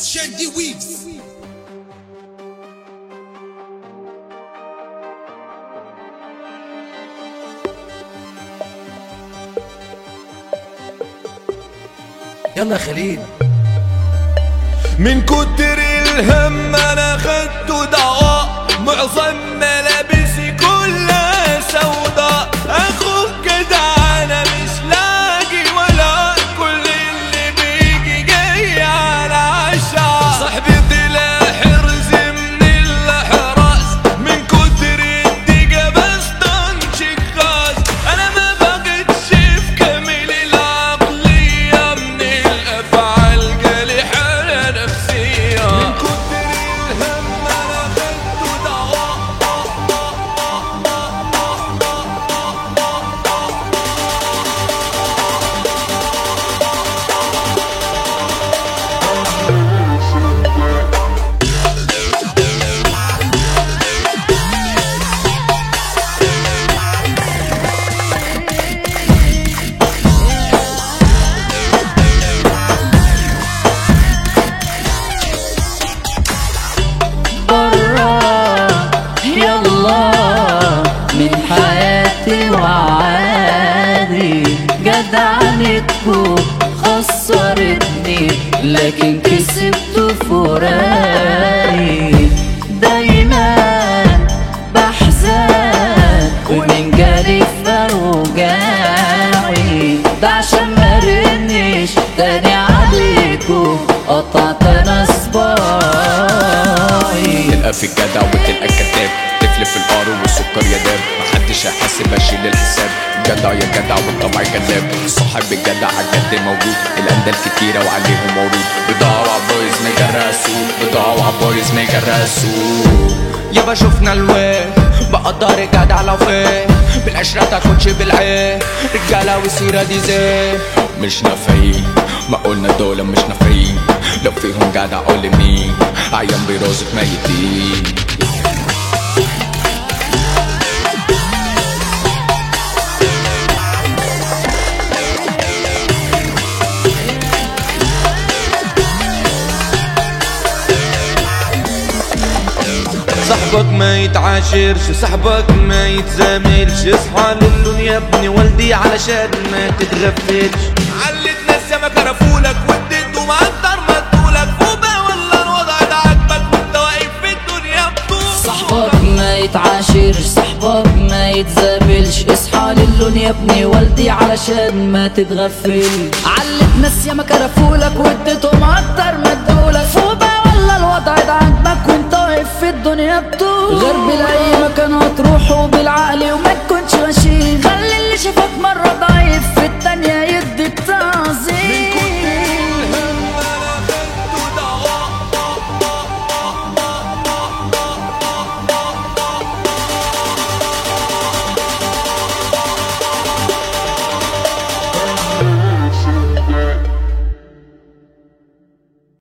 Shandy Weaves. يلا خليل من كتر الهم أنا خدت دواء معظم ملابسي جدعنتكم خسرتني لكن كسبت فراقي دايما بحزن ومن جالي فوجاعي ده عشان مرنش تاني عليكم قطعت أنا صباعي تلقى في الجدع وتلقى كذاب تفل في القار والسكر يا داب محدش هيحاسب أشيل الحساب. جدع يا جدع والطبع جلاب صاحب الجدع عالجد موجود. الاندال كتيرة وعليهم مورود بضاعة وعبايز ميجا راسو بضاعة وعبايز ميجا راسو يابا شفنا الوين بقدر الجدع لو فين بالعشرة تاخدش بالعين رجالة وسيرة دي زين مش نافعين. ما قلنا دول مش نافعين. لو فيهم جدع قول مين عيان برازق ميتين. صاحبك ما يتعاشرش صاحبك ما يتزاملش اصحى للدنيا ابني والدي علشان ما تتغفلش؟ علت ناس ياما كرفولك واديته مقدر مدولك فوبا ولا الوضع ده عاجبك وأنت واقف في الدنيا بطول صاحبك ما يتعاشرش صاحبك ما يتزابلش اصحى للون يا ابني والدي علشان ما تتغفل. علت ناس ياما كرفولك واديتهم غير بالاي مكان هتروحوا بالعقل وما تكونش غشيم. خلي اللي شافك مرة ضعيف في التانية